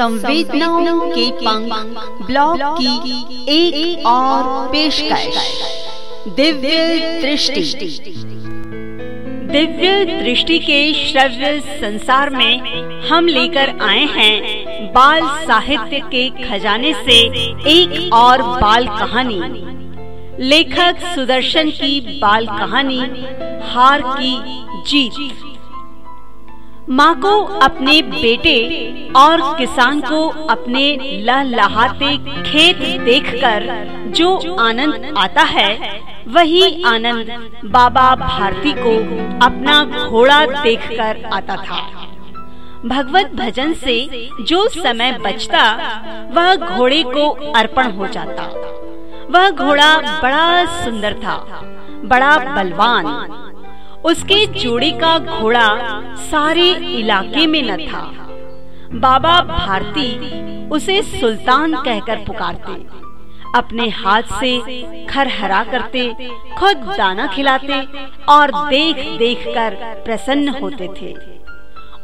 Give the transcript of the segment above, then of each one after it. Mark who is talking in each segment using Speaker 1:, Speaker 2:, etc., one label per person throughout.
Speaker 1: संवेदनाओं के पंख ब्लॉग की एक, एक और पेशकश। दिव्य दृष्टि। दिव्य दृष्टि के श्रव्य संसार में हम लेकर आए हैं बाल साहित्य के खजाने से एक और बाल कहानी। लेखक सुदर्शन की बाल कहानी हार की जीत। माँ को अपने बेटे और किसान को अपने लहलहाते खेत देखकर जो आनंद आता है, वही आनंद बाबा भारती को अपना घोड़ा देखकर आता था। भगवत भजन से जो समय बचता, वह घोड़े को अर्पण हो जाता। वह घोड़ा बड़ा सुंदर था, बड़ा बलवान उसके जोड़े का घोड़ा सारे इलाके में न था। बाबा भारती उसे सुल्तान कहकर पुकारते। अपने हाथ से खरहरा करते खुद दाना खिलाते और देख देख कर प्रसन्न होते थे।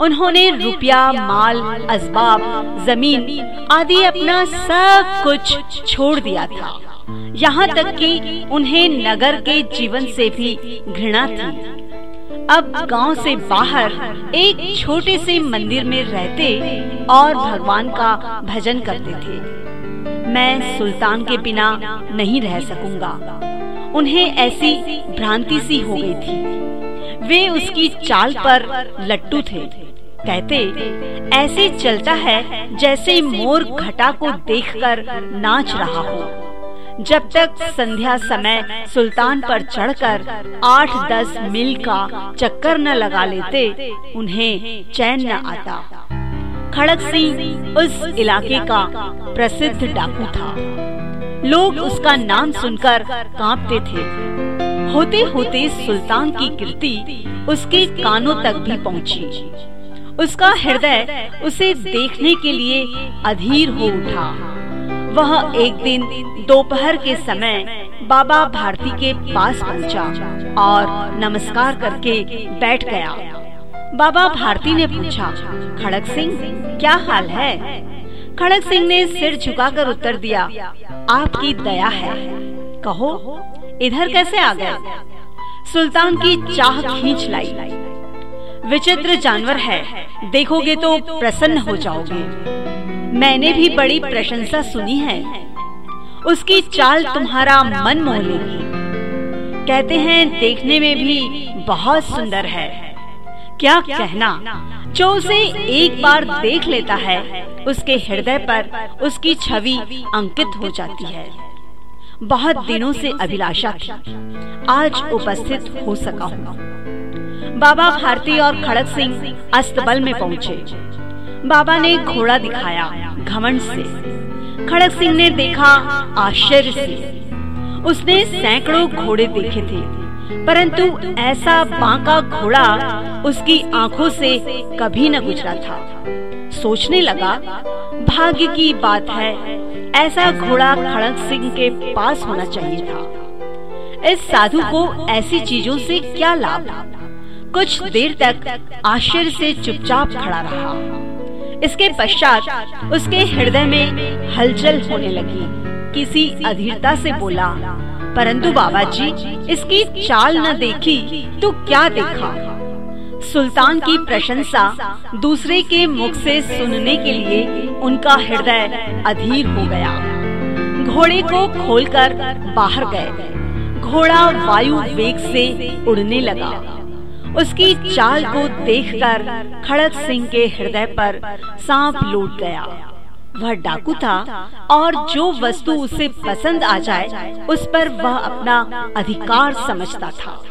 Speaker 1: उन्होंने रुपया माल असबाब ज़मीन आदि अपना सब कुछ छोड़ दिया था। यहाँ तक कि उन्हें नगर के जीवन से भी घृणा थी। अब गाँव से बाहर एक छोटे से मंदिर में रहते और भगवान का भजन करते थे। मैं सुल्तान के बिना नहीं रह सकूँगा। उन्हें ऐसी भ्रांति सी हो गई थी। वे उसकी चाल पर लट्टू थे। कहते, ऐसे चलता है जैसे मोर घटा को देखकर नाच रहा हो। जब तक संध्या समय सुल्तान पर चढ़कर आठ दस मील का चक्कर न लगा लेते, उन्हें चैन न आता। खड़क सिंह उस इलाके का प्रसिद्ध डाकू था। लोग उसका नाम सुनकर कांपते थे। होते होते सुल्तान की कीर्ति उसके कानों तक भी पहुँची। उसका हृदय उसे देखने के लिए अधीर हो उठा। वह एक दिन दोपहर के समय बाबा भारती के पास पहुँचा और नमस्कार करके बैठ गया। बाबा भारती ने पूछा, खड़क सिंह, क्या हाल है? खड़क सिंह ने सिर झुकाकर उत्तर दिया, आपकी दया है। कहो, इधर कैसे आ गए? सुल्तान की चाह खींच लाई। विचित्र जानवर है, देखोगे तो प्रसन्न हो जाओगे। मैंने भी बड़ी प्रशंसा सुनी है। उसकी चाल तुम्हारा मन मोह लेगी। कहते हैं, देखने में भी बहुत सुंदर है। क्या कहना? जो उसे एक बार देख लेता है, उसके हृदय पर उसकी छवि अंकित हो जाती है। बहुत दिनों से अभिलाषा थी आज उपस्थित हो सका हूँ। बाबा भारती और खड़क सिंह अस्तबल में पहुँचे। बाबा ने घोड़ा दिखाया। घमंड से। खड़क सिंह ने देखा आश्चर्य से। उसने सैकड़ों घोड़े देखे थे, परंतु ऐसा बांका घोड़ा उसकी आँखों से कभी न गुजरा था। सोचने लगा, भाग्य की बात है, ऐसा घोड़ा खड़क सिंह के पास होना चाहिए था। इस साधु को ऐसी चीज़ों से क्या लाभ? कुछ देर तक आश्चर्य से चुपचाप खड़ा रहा। इसके पश्चात उसके हृदय में हलचल होने लगी। किसी अधीरता से बोला, परंतु बाबा जी इसकी चाल न देखी तो क्या देखा? सुल्तान की प्रशंसा दूसरे के मुख से सुनने के लिए उनका हृदय अधीर हो गया। घोड़े को खोलकर बाहर गए। घोड़ा वायु वेग से उड़ने लगा। उसकी चाल को देखकर खड़क सिंह के हृदय पर सांप लूट गया। वह डाकू था और जो वस्तु उसे पसंद आ जाए, उस पर वह अपना अधिकार समझता था।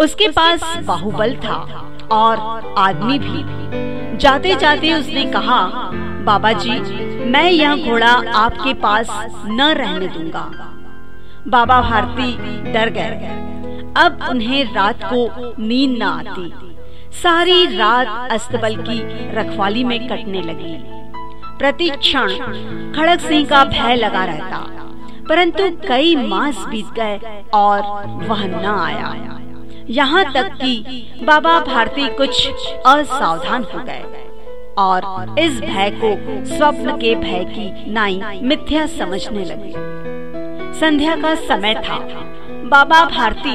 Speaker 1: उसके पास बाहुबल था और आदमी भी। जाते जाते उसने कहा बाबा जी मैं यह घोड़ा आपके पास न रहने दूँगा। बाबा भारती डर गए। अब उन्हें रात को नींद न आती। सारी रात अस्तबल की रखवाली में कटने लगी। प्रति क्षण खड़क सिंह का भय लगा रहता, परंतु कई मास बीत गए और वह न आया। यहाँ तक कि बाबा भारती कुछ असावधान हो गए और इस भय को स्वप्न के भय की नाई मिथ्या समझने लगे। संध्या का समय था। बाबा भारती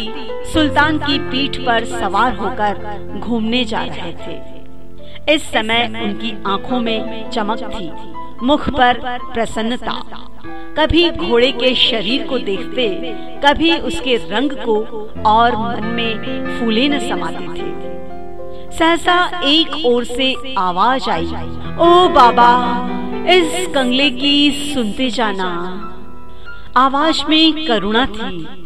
Speaker 1: सुल्तान की पीठ पर सवार होकर घूमने जा रहे थे। इस समय उनकी आँखों में चमक थी, मुख पर प्रसन्नता। कभी घोड़े के शरीर को देखते, कभी उसके रंग को और मन में फूले न समाते थे। सहसा एक ओर से आवाज़ आई, ओ बाबा, इस कंगले की सुनते जाना। आवाज़ में करुणा थी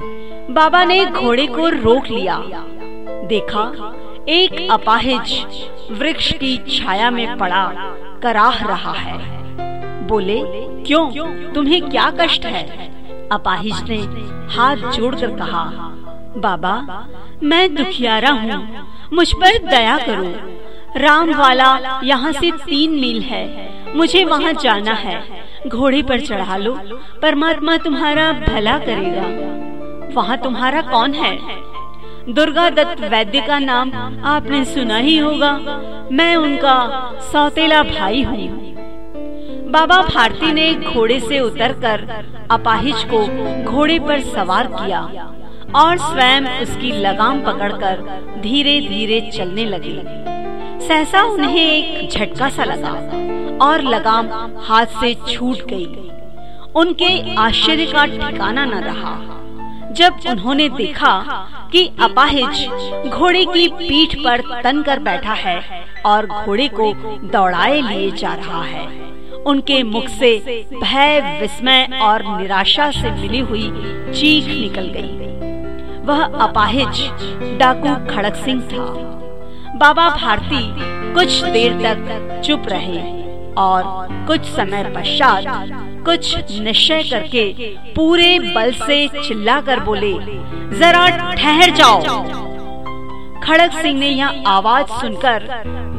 Speaker 1: बाबा ने घोड़े को रोक लिया। देखा, एक अपाहिज वृक्ष की छाया में पड़ा, कराह रहा है। बोले, क्यों? तुम्हें क्या कष्ट है? अपाहिज ने हाथ जोड़कर कहा, बाबा, मैं दुखियारा हूँ। मुझ पर दया करो। राम वाला यहाँ से तीन मील है। मुझे वहाँ जाना है। घोड़े पर चढ़ा लो। परमात्मा तुम्हारा भला करेगा। वहाँ तुम्हारा कौन है? दुर्गा दत्त वैद्य का नाम आपने सुना ही होगा। मैं उनका सौतेला भाई हूँ। बाबा भारती ने घोड़े से उतरकर अपाहिज को घोड़े पर सवार किया और स्वयं उसकी लगाम पकड़कर धीरे धीरे चलने लगे। सहसा उन्हें एक झटका सा लगा और लगाम हाथ से छूट गई। उनके आश्चर्य का ठिकाना न रहा। जब उन्होंने देखा कि अपाहिज घोड़े की पीठ पर तन कर बैठा है और घोड़े को दौड़ाए लिए जा रहा है, उनके मुख से भय, विस्मय और निराशा से मिली हुई चीख निकल गई। वह अपाहिज डाकू खड़क सिंह था बाबा भारती कुछ देर तक चुप रहे और कुछ समय पश्चात कुछ निश्चय करके पूरे बल से चिल्लाकर बोले, जरा ठहर जाओ। खड़क सिंह ने यह आवाज़ सुनकर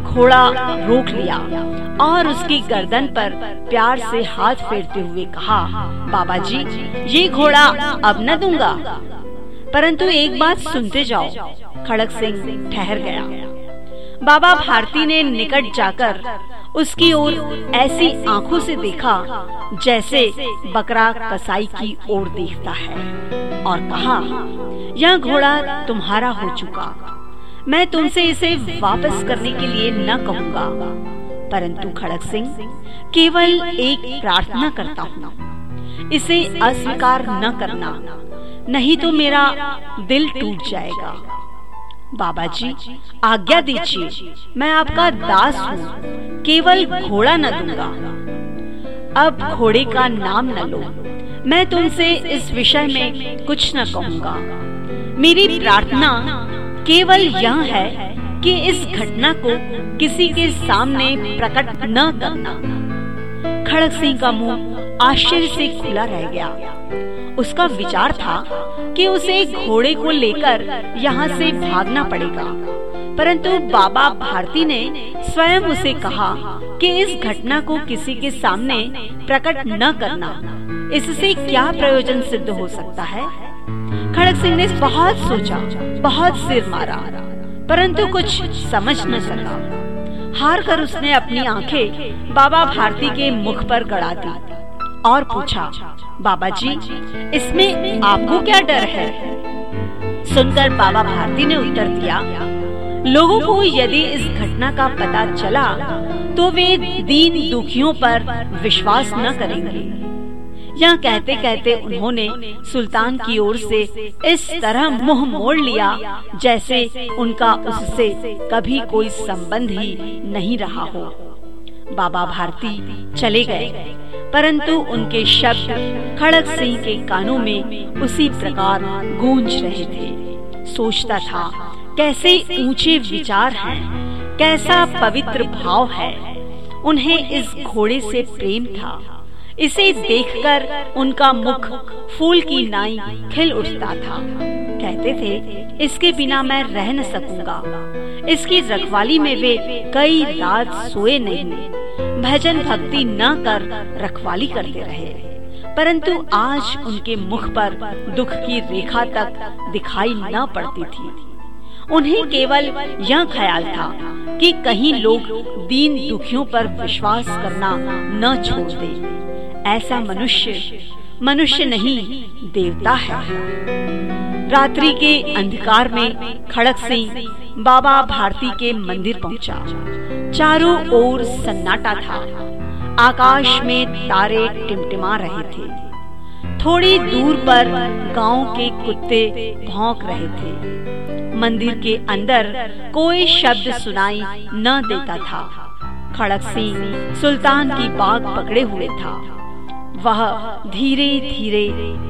Speaker 1: घोड़ा रोक लिया और उसकी गर्दन पर प्यार से हाथ फेरते हुए कहा बाबा जी ये घोड़ा अब न दूँगा। परंतु एक बात सुनते जाओ। खड़क सिंह ठहर गया। बाबा भारती ने निकट जाकर उसकी ओर ऐसी आँखों से देखा जैसे बकरा कसाई की ओर देखता है और कहा, यह घोड़ा तुम्हारा हो चुका। मैं तुमसे इसे वापस करने के लिए न कहूँगा। परंतु खड़क सिंह, केवल एक प्रार्थना करता हूँ। इसे अस्वीकार न करना, नहीं तो मेरा दिल टूट जाएगा। बाबा जी आज्ञा दीजिए, मैं आपका दास हूँ, केवल घोड़ा न दूँगा। अब घोड़े का नाम न लो, मैं तुमसे इस विषय में कुछ न कहूँगा। मेरी प्रार्थना केवल यह है कि इस घटना को किसी के सामने प्रकट न करना। खड़ग सिंह का मुँह आश्चर्य से खुला रह गया। उसका विचार था कि उसे घोड़े को लेकर यहाँ से भागना पड़ेगा। परंतु बाबा भारती ने स्वयं उसे कहा कि इस घटना को किसी के सामने प्रकट न करना, इससे क्या प्रयोजन सिद्ध हो सकता है? खड़क सिंह ने बहुत सोचा, बहुत सिर मारा, परंतु कुछ समझ न सका। हार कर उसने अपनी आँखें बाबा भारती के मुख पर गड़ा दी। और पूछा बाबा जी इसमें आपको क्या डर है? सुनकर बाबा भारती ने उत्तर दिया, लोगों को यदि इस घटना का पता चला तो वे दीन दुखियों पर विश्वास न करेंगे। यह कहते कहते उन्होंने सुल्तान की ओर से इस तरह मुँह मोड़ लिया, जैसे उनका उससे कभी कोई संबंध ही नहीं रहा हो। बाबा भारती चले गए। परंतु उनके शब्द खड़क सिंह के कानों में उसी प्रकार गूंज रहे थे। सोचता था कैसे ऊँचे विचार हैं, कैसा पवित्र भाव है। उन्हें इस घोड़े से प्रेम था। इसे देखकर उनका मुख फूल की नाई खिल उठता था। कहते थे इसके बिना मैं रह न सकूँगा। इसकी रखवाली में वे कई रात सोए नहीं। भजन भक्ति न कर रखवाली करते रहे। परंतु आज उनके मुख पर दुख की रेखा तक दिखाई न पड़ती थी। उन्हें केवल यह ख्याल था कि कहीं लोग दीन दुखियों पर विश्वास करना न छोड़ दे। ऐसा मनुष्य मनुष्य नहीं, देवता है। रात्रि के अंधकार में खड़क सिंह बाबा भारती के मंदिर पहुँचा। चारों ओर सन्नाटा था। आकाश में तारे टिमटिमा रहे थे। थोड़ी दूर पर गाँव के कुत्ते भौंक रहे थे। मंदिर के अंदर कोई शब्द सुनाई न देता था। खड़क सिंह सुल्तान की बाग पकड़े हुए था। वह धीरे धीरे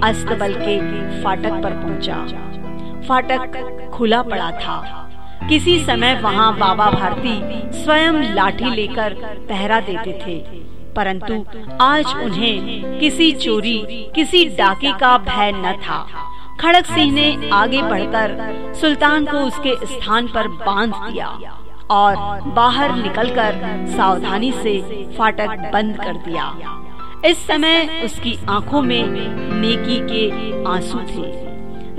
Speaker 1: अस्तबल के फाटक पर पहुँचा। फाटक खुला पड़ा था। किसी समय वहाँ बाबा भारती स्वयं लाठी लेकर पहरा देते थे। परंतु आज उन्हें किसी चोरी, किसी डाके का भय न था। खड़क सिंह ने आगे बढ़कर सुल्तान को उसके स्थान पर बाँध दिया और बाहर निकलकर सावधानी से फाटक बंद कर दिया। इस समय उसकी आँखों में नेकी के आँसू थे।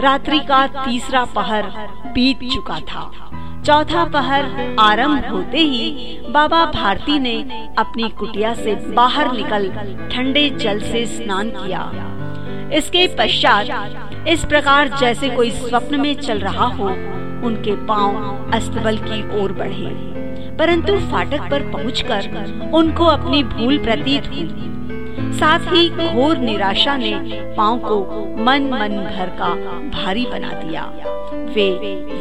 Speaker 1: रात्रि का तीसरा पहर बीत चुका था। चौथा पहर आरंभ होते ही बाबा भारती ने अपनी कुटिया से बाहर निकल ठंडे जल से स्नान किया। इसके पश्चात इस प्रकार जैसे कोई स्वप्न में चल रहा हो, उनके पाँव अस्तबल की ओर बढ़े। परंतु फाटक पर पहुंचकर उनको अपनी भूल प्रतीत हुई। साथ ही घोर निराशा ने पाओ को मन मन भर का भारी बना दिया। वे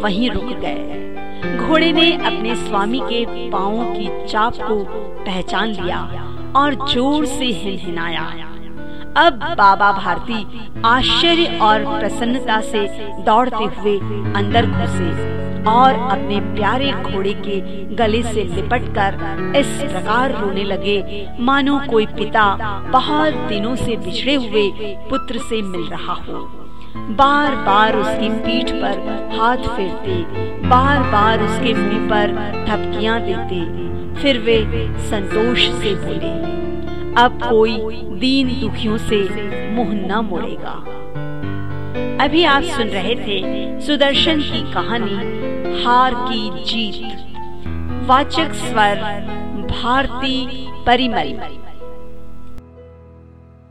Speaker 1: वहीं रुक गए। घोड़े ने अपने स्वामी के पाओ की चाप को पहचान लिया और ज़ोर से हिनहिनाया। अब बाबा भारती आश्चर्य और प्रसन्नता से दौड़ते हुए अंदर घुसे और अपने प्यारे घोड़े के गले से लिपटकर इस प्रकार रोने लगे, मानो कोई पिता बहुत दिनों से बिछड़े हुए पुत्र से मिल रहा हो। बार बार उसकी पीठ पर हाथ फेरते बार बार उसके मुँह पर थपकियाँ देते, फिर वे संतोष से बोले अब कोई दीन दुखियों से मुँह न मोड़ेगा। अभी आप सुन रहे थे सुदर्शन की कहानी, हार की जीत। वाचक स्वर, भारती परिमल।